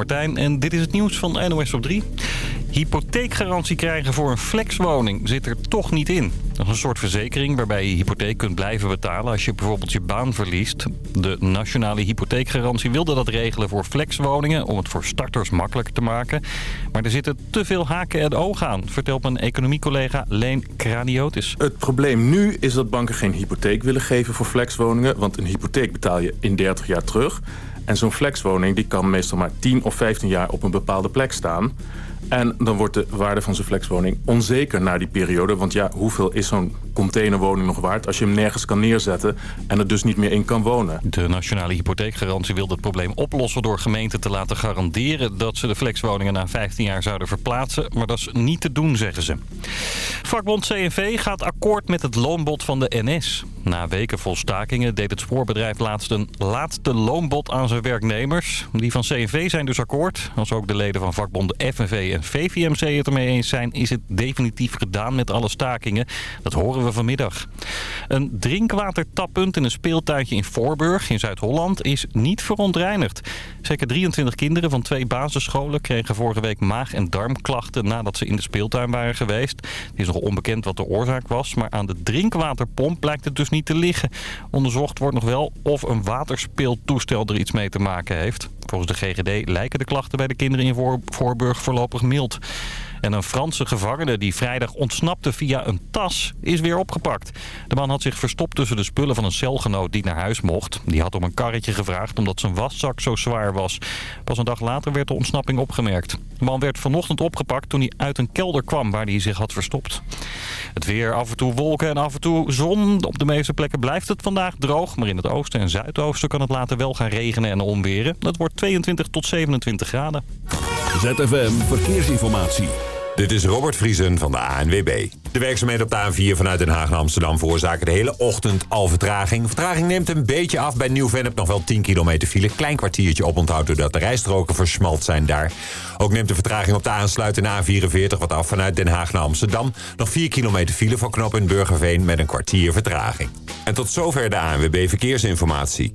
Martijn en dit is het nieuws van NOS op 3. Hypotheekgarantie krijgen voor een flexwoning zit er toch niet in. Dat is een soort verzekering waarbij je hypotheek kunt blijven betalen als je bijvoorbeeld je baan verliest. De Nationale Hypotheekgarantie wilde dat regelen voor flexwoningen om het voor starters makkelijker te maken. Maar er zitten te veel haken en ogen aan, vertelt mijn economiecollega Leen Kraniotis. Het probleem nu is dat banken geen hypotheek willen geven voor flexwoningen, want een hypotheek betaal je in 30 jaar terug. En zo'n flexwoning die kan meestal maar 10 of 15 jaar op een bepaalde plek staan. En dan wordt de waarde van zijn flexwoning onzeker na die periode. Want ja, hoeveel is zo'n containerwoning nog waard... als je hem nergens kan neerzetten en er dus niet meer in kan wonen? De Nationale Hypotheekgarantie wil het probleem oplossen... door gemeenten te laten garanderen dat ze de flexwoningen na 15 jaar zouden verplaatsen. Maar dat is niet te doen, zeggen ze. Vakbond CNV gaat akkoord met het loonbod van de NS. Na weken vol stakingen deed het spoorbedrijf laatst een laatste loonbod aan zijn werknemers. Die van CNV zijn dus akkoord. Als ook de leden van vakbonden FNV en VVMC het ermee eens zijn... is het definitief gedaan met alle stakingen. Dat horen we vanmiddag. Een drinkwatertappunt in een speeltuintje in Voorburg in Zuid-Holland is niet verontreinigd. Zeker 23 kinderen van twee basisscholen kregen vorige week maag- en darmklachten... nadat ze in de speeltuin waren geweest. Het is nog onbekend wat de oorzaak was, maar aan de drinkwaterpomp blijkt het dus niet te liggen. Onderzocht wordt nog wel of een waterspeeltoestel er iets mee te maken heeft. Volgens de GGD lijken de klachten bij de kinderen in Voorburg voorlopig mild. En een Franse gevangene die vrijdag ontsnapte via een tas is weer opgepakt. De man had zich verstopt tussen de spullen van een celgenoot die naar huis mocht. Die had om een karretje gevraagd omdat zijn waszak zo zwaar was. Pas een dag later werd de ontsnapping opgemerkt. De man werd vanochtend opgepakt toen hij uit een kelder kwam waar hij zich had verstopt. Het weer af en toe wolken en af en toe zon. Op de meeste plekken blijft het vandaag droog. Maar in het oosten en zuidoosten kan het later wel gaan regenen en onweren. Dat wordt 22 tot 27 graden. ZFM Verkeersinformatie. Dit is Robert Vriesen van de ANWB. De werkzaamheden op de A4 vanuit Den Haag naar Amsterdam veroorzaken de hele ochtend al vertraging. Vertraging neemt een beetje af. Bij Nieuw-Vennep nog wel 10 kilometer file. Klein kwartiertje oponthoud doordat de rijstroken versmalt zijn daar. Ook neemt de vertraging op de aansluitende A44 wat af vanuit Den Haag naar Amsterdam. Nog 4 kilometer file voor knop in Burgerveen met een kwartier vertraging. En tot zover de ANWB Verkeersinformatie.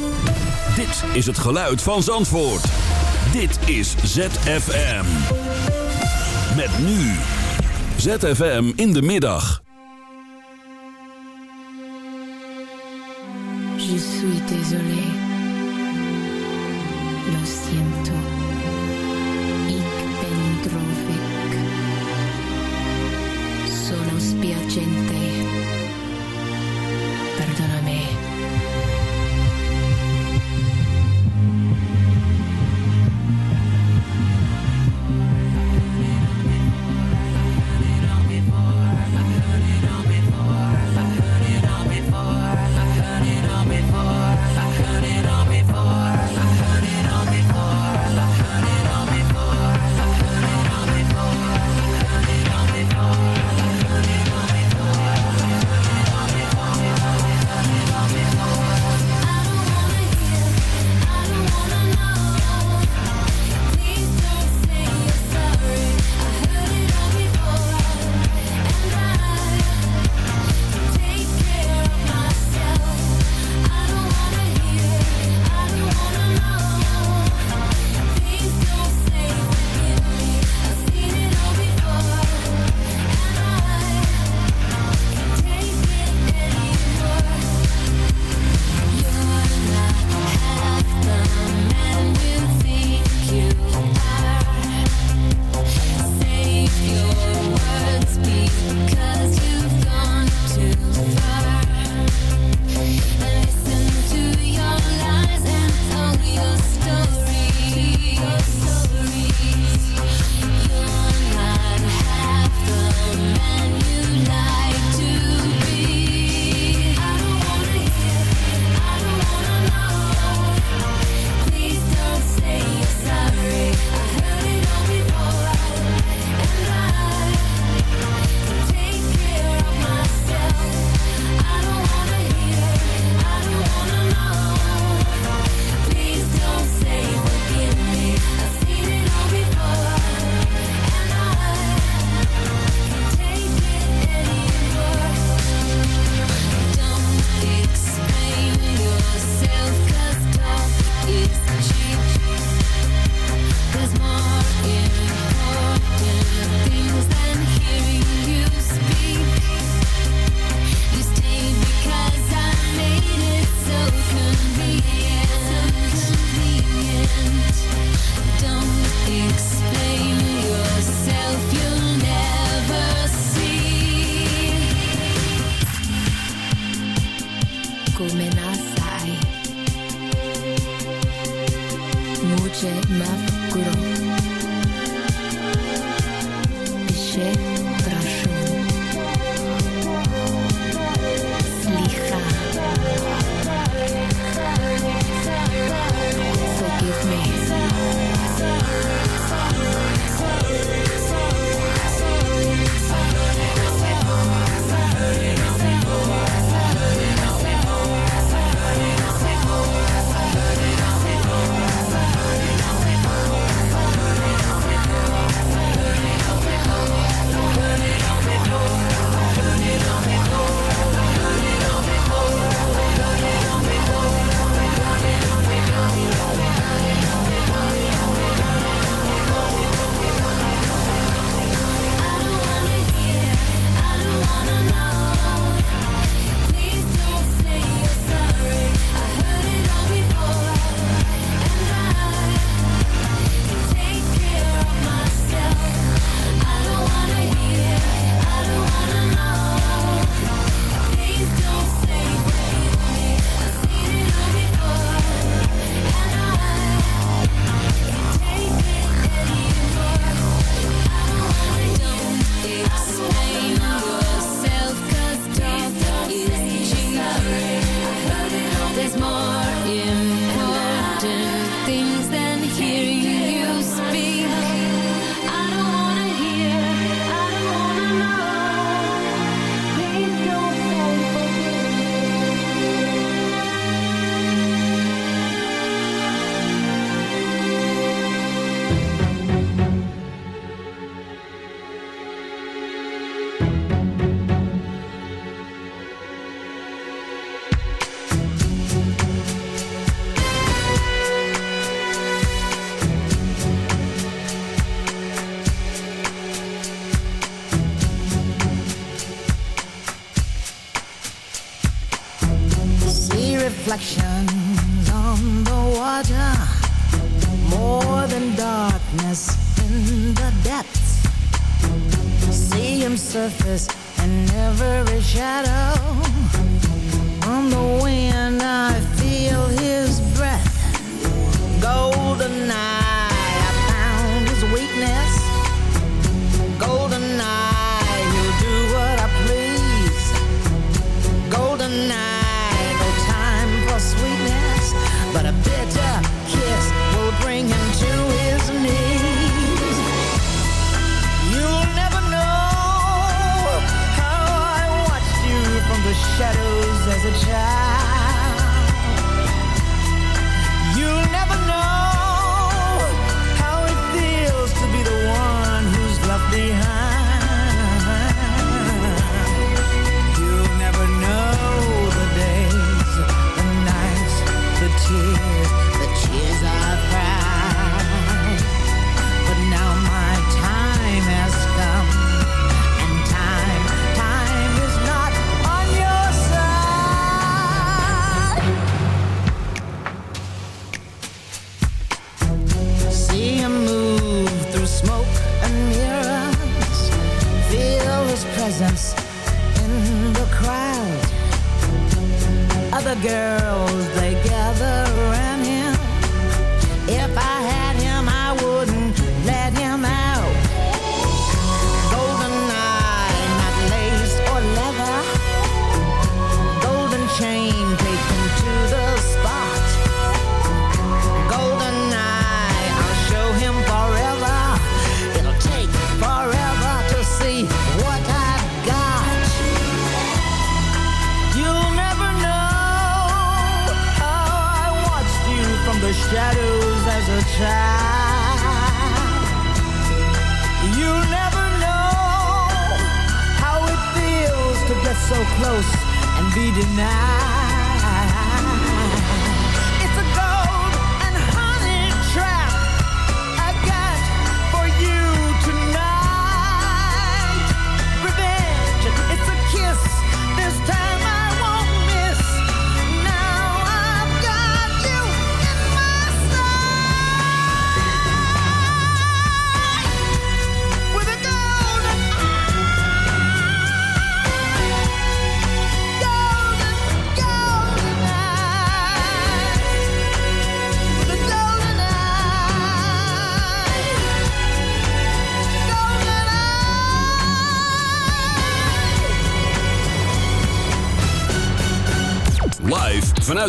Dit is het geluid van Zandvoort. Dit is ZFM. Met nu. ZFM in de middag. Je suis désolé. Lo siento.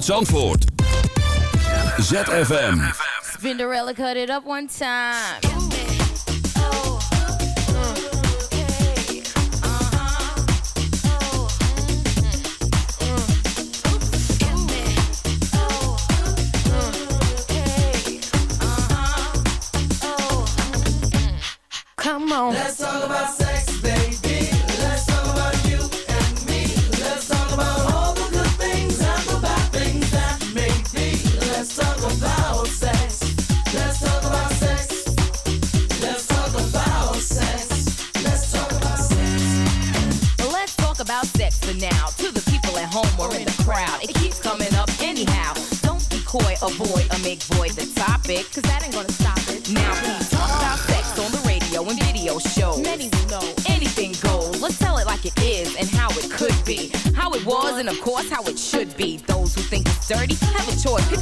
Vanuit Zandvoort. ZFM. Cinderella cut it up one time. Come on. Let's talk about sex, cause that ain't gonna stop it. Now, please talk about sex on the radio and video shows. Many will know anything goes. Let's tell it like it is and how it could be. How it was and, of course, how it should be. Those who think it's dirty have a choice. Pick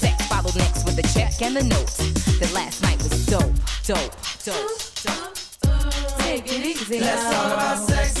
with the check and the note. That last night was dope, dope, dope, dope. Take it easy. Let's talk about sex,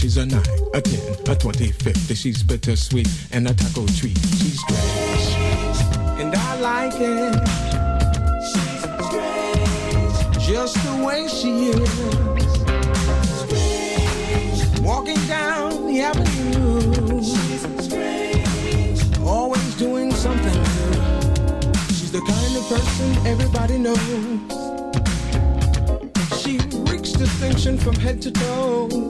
She's a 9, a 10, a twenty-fifty. She's bittersweet and a taco treat. She's strange, and I like it. She's strange, just the way she is. Strange. Walking down the avenue. She's strange, always doing something new. She's the kind of person everybody knows. She reeks distinction from head to toe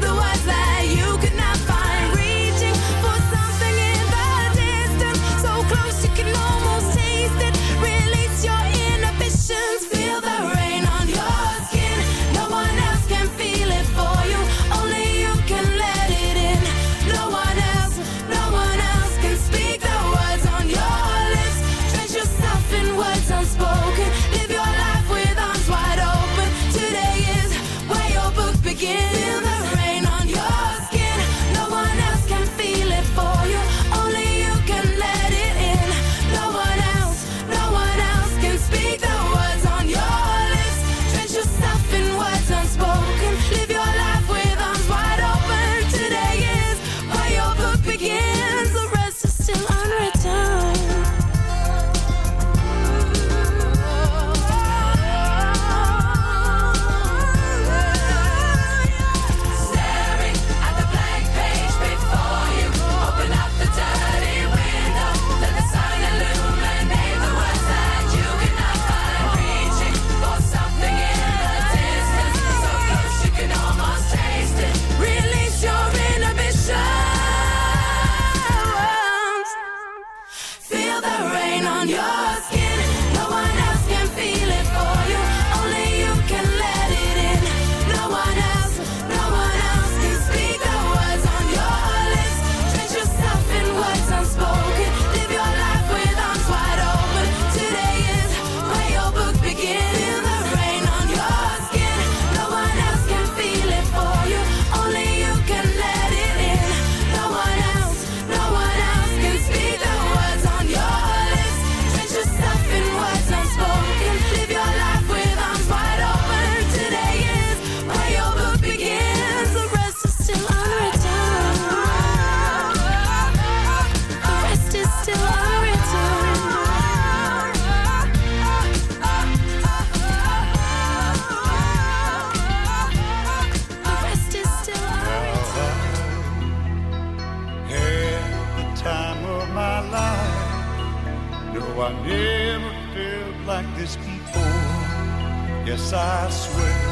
swear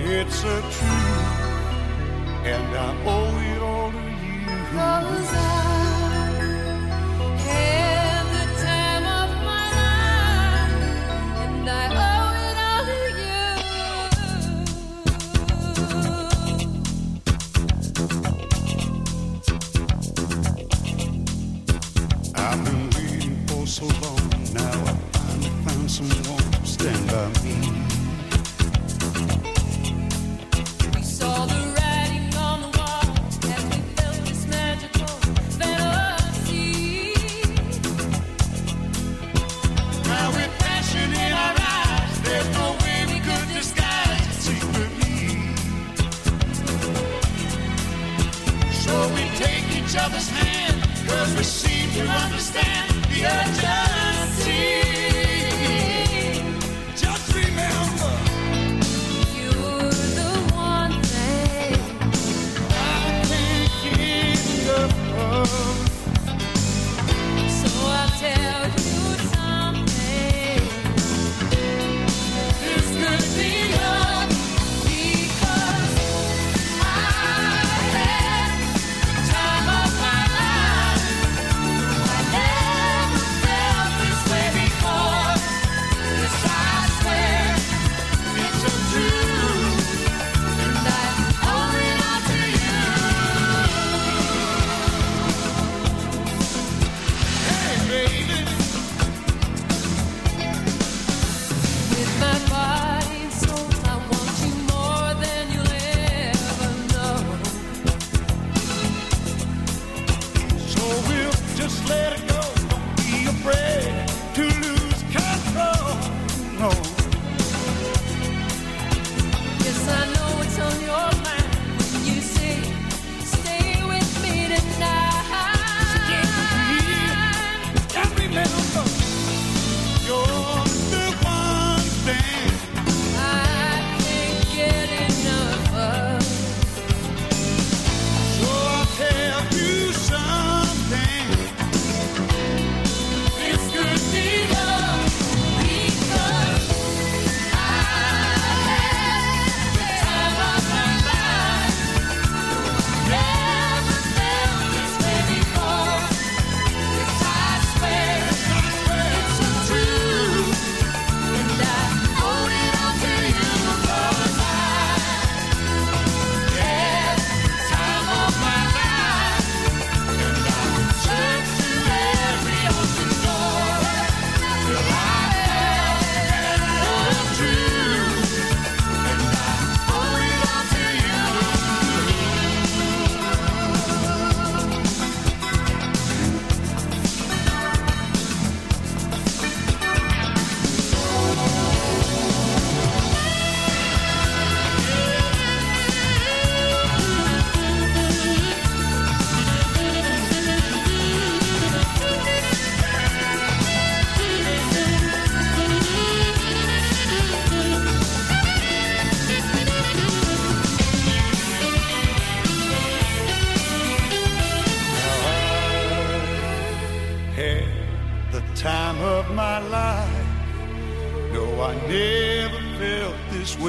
it's a truth, and I owe it all to you. Rosa. let it go. Don't be afraid to lose control. No.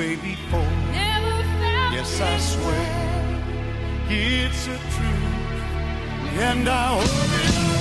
way before. yes, I swear it's a truth, and I hold it.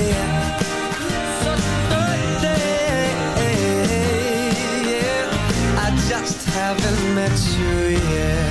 Haven't met you yet.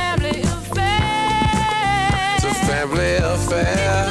Family affair.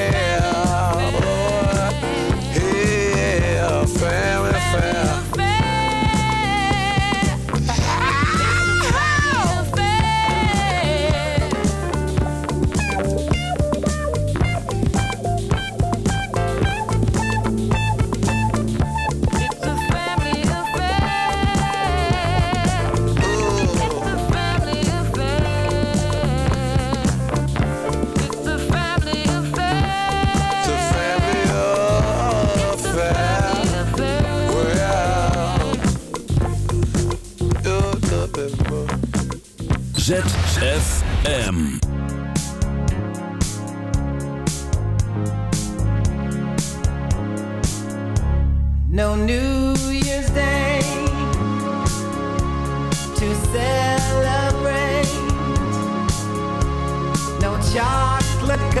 ZFM. No New Year's Day to celebrate. No chocolate.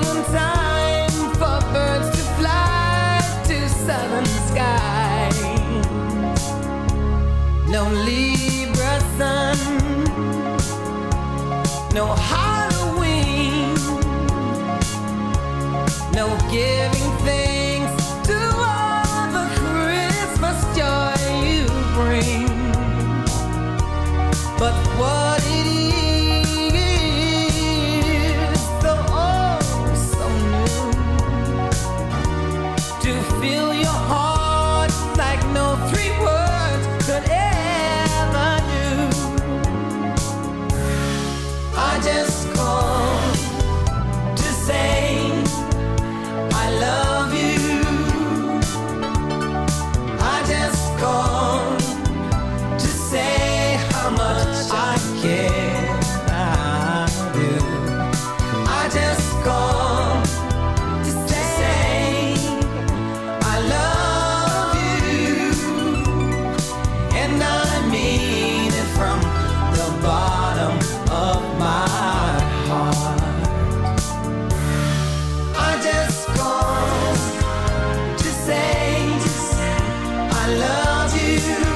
Libra sun. No. love you.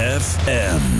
ZZFM.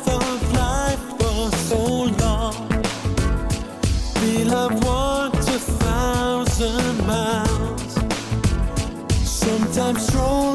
I'm strong.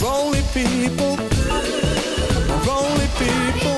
We're only people. We're only people.